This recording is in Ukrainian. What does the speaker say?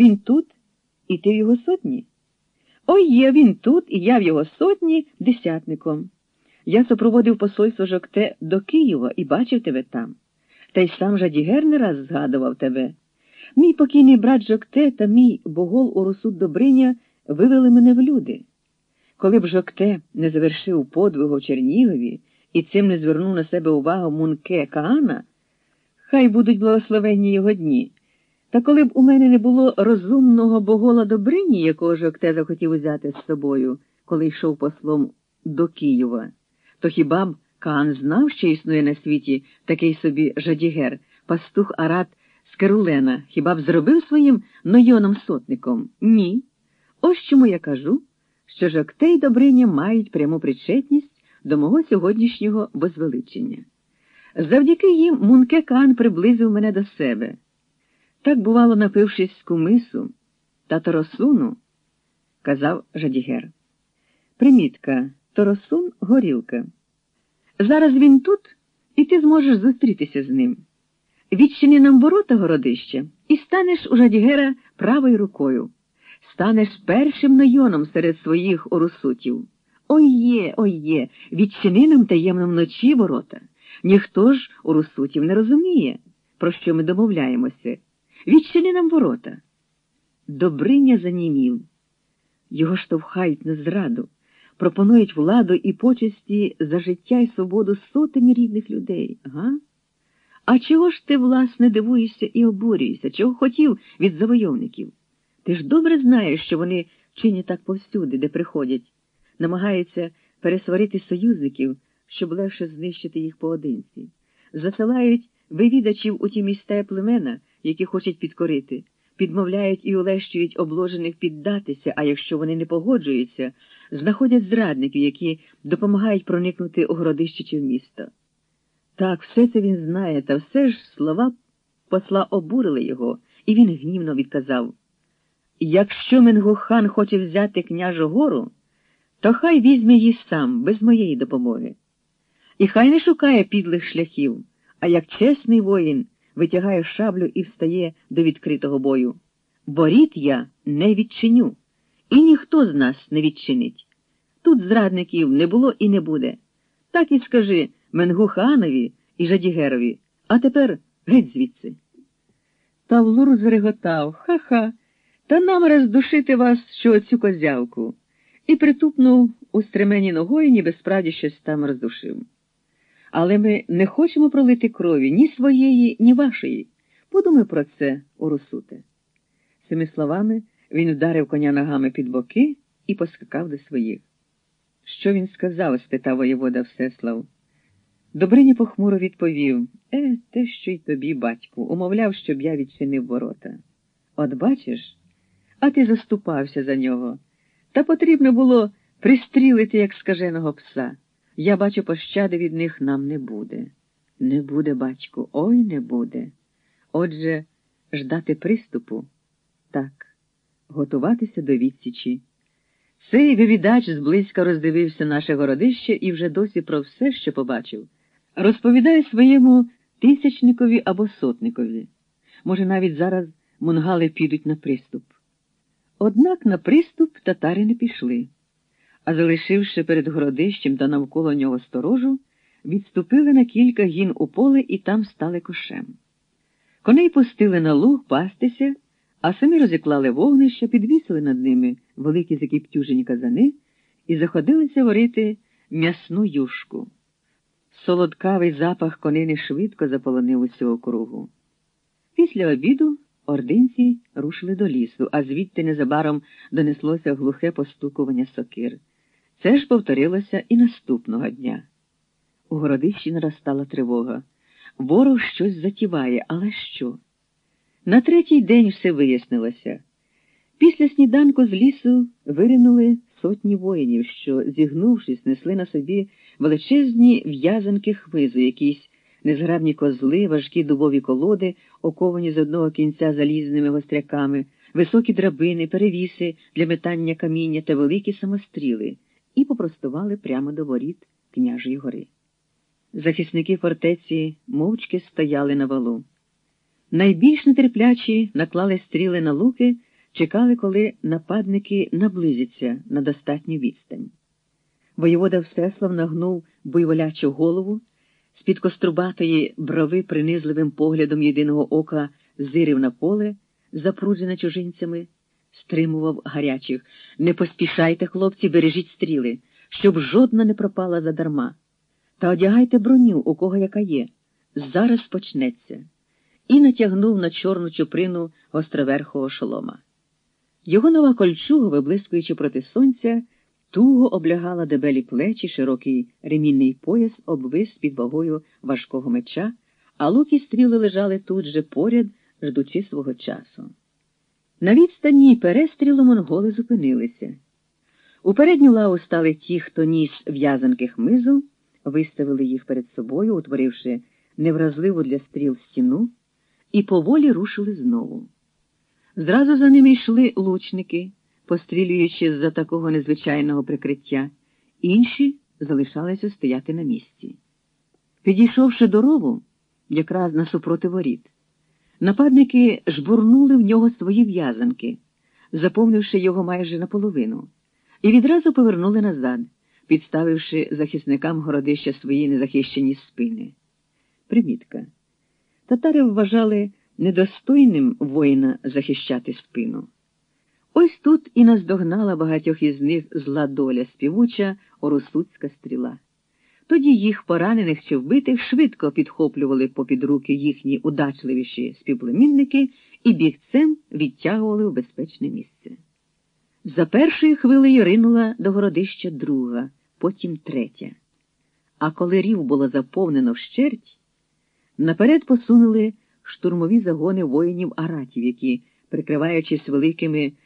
Він тут, і ти в його сотні? Ой є він тут, і я в його сотні десятником. Я супроводив посольство Жокте до Києва і бачив тебе там. Та й сам Жадігер не раз згадував тебе. Мій покійний брат Жокте та мій богол Урусуд Добриня вивели мене в люди. Коли б Жокте не завершив подвигу в Чернігові і цим не звернув на себе увагу Мунке Каана, хай будуть благословенні його дні. Та коли б у мене не було розумного богола Добрині, якого Жокте захотів взяти з собою, коли йшов послом до Києва, то хіба б Каан знав, що існує на світі такий собі Жадігер, пастух Арат з Керулена, хіба б зробив своїм нойоном сотником? Ні. Ось чому я кажу, що Жокте й Добриня мають пряму причетність до мого сьогоднішнього возвеличення. Завдяки їм Мунке Каан приблизив мене до себе. Так, бувало, напившись кумису та торосуну, казав Жадігер. Примітка Торосун горілка. Зараз він тут, і ти зможеш зустрітися з ним. Відчини нам ворота городища і станеш у Жадігера правою рукою. Станеш першим найоном серед своїх орусутів. Ой є, ой є, відчини нам таємно вночі ворота. Ніхто ж у русутів не розуміє, про що ми домовляємося. Відчини нам ворота. Добриня занімів. Його штовхають на зраду, пропонують владу і почесті за життя і свободу сотень рідних людей, га? А чого ж ти, власне, дивуєшся і обурюєшся? Чого хотів від завойовників? Ти ж добре знаєш, що вони чинять так повсюди, де приходять, намагаються пересварити союзників, щоб легше знищити їх поодинці, засилають вивідачів у ті міста і племена, які хочуть підкорити, підмовляють і улещують обложених піддатися, а якщо вони не погоджуються, знаходять зрадників, які допомагають проникнути у городище чи в місто. Так, все це він знає, та все ж слова посла обурили його, і він гнівно відказав Якщо Менгухан хоче взяти княжу гору, то хай візьме її сам, без моєї допомоги. І хай не шукає підлих шляхів, а як чесний воїн витягає шаблю і встає до відкритого бою. Боріт я не відчиню, і ніхто з нас не відчинить. Тут зрадників не було і не буде. Так і скажи Менгуханові і Жадігерові, а тепер геть звідси. Тавлур зареготав ха-ха, та нам роздушити вас, що оцю козявку, і притупнув у стремені ногою, ніби справді щось там роздушив. Але ми не хочемо пролити крові ні своєї, ні вашої. Подумай про це, Урусуте. Цими словами він вдарив коня ногами під боки і поскакав до своїх. Що він сказав? спитав воєвода Всеслав. Добриня похмуро відповів Е, те, що й тобі, батьку, умовляв, щоб я відчинив ворота. От бачиш, а ти заступався за нього. Та потрібно було пристрілити, як скаженого пса. Я бачу, пощади від них нам не буде. Не буде, батьку, ой не буде. Отже, ждати приступу так, готуватися до відсічі. Цей вивідач зблизька роздивився наше городище і вже досі про все, що побачив, розповідає своєму тисячникові або сотникові. Може, навіть зараз мунгали підуть на приступ. Однак на приступ татари не пішли а залишивши перед городищем та навколо нього сторожу, відступили на кілька гін у поле і там стали кошем. Коней пустили на луг пастися, а самі розіклали вогнища, підвісили над ними великі закіптюжені казани і заходилися варити м'ясну юшку. Солодкавий запах конини швидко заполонив усю округу. Після обіду ординці рушили до лісу, а звідти незабаром донеслося глухе постукування сокир. Це ж повторилося і наступного дня. У городищі наростала тривога. Ворог щось затіває, але що? На третій день все вияснилося. Після сніданку з лісу виринули сотні воїнів, що, зігнувшись, несли на собі величезні в'язанки хвизу, якісь незграбні козли, важкі дубові колоди, оковані з одного кінця залізними гостряками, високі драбини, перевіси для метання каміння та великі самостріли і попростували прямо до воріт княжої гори. Захисники фортеці мовчки стояли на валу. Найбільш нетерплячі наклали стріли на луки чекали, коли нападники наблизяться на достатню відстань. Воєвода Всеслав нагнув буйволячу голову, з-під кострубатої брови принизливим поглядом єдиного ока зирив на поле, запруджене чужинцями, стримував гарячих. Не поспішайте, хлопці, бережіть стріли, щоб жодна не пропала задарма. Та одягайте броню, у кого яка є. Зараз почнеться. І натягнув на чорну чуприну гостроверхого шолома. Його нова кольчуга, виблискуючи проти сонця, туго облягала дебелі плечі, широкий ремінний пояс обвис під вагою важкого меча, а луки стріли лежали тут же поряд, ждучи свого часу. На відстані перестрілу монголи зупинилися. У передню лаву стали ті, хто ніс в'язанки хмизу, виставили їх перед собою, утворивши невразливу для стріл стіну, і поволі рушили знову. Зразу за ними йшли лучники, пострілюючи з-за такого незвичайного прикриття, інші залишалися стояти на місці. Підійшовши до рову, якраз насупроти воріт, нападники жбурнули в нього свої в'язанки, заповнивши його майже наполовину, і відразу повернули назад, підставивши захисникам городища свої незахищені спини. Примітка. Татари вважали недостойним воїна захищати спину. Ось тут і наздогнала багатьох із них зла доля співуча орусуцька стріла. Тоді їх поранених чи вбитих швидко підхоплювали попід руки їхні удачливіші співплемінники і бігцем відтягували в безпечне місце. За першою хвилею ринула до городища друга, потім третя. А коли рів було заповнено вщерть, наперед посунули штурмові загони воїнів аратів, які, прикриваючись великими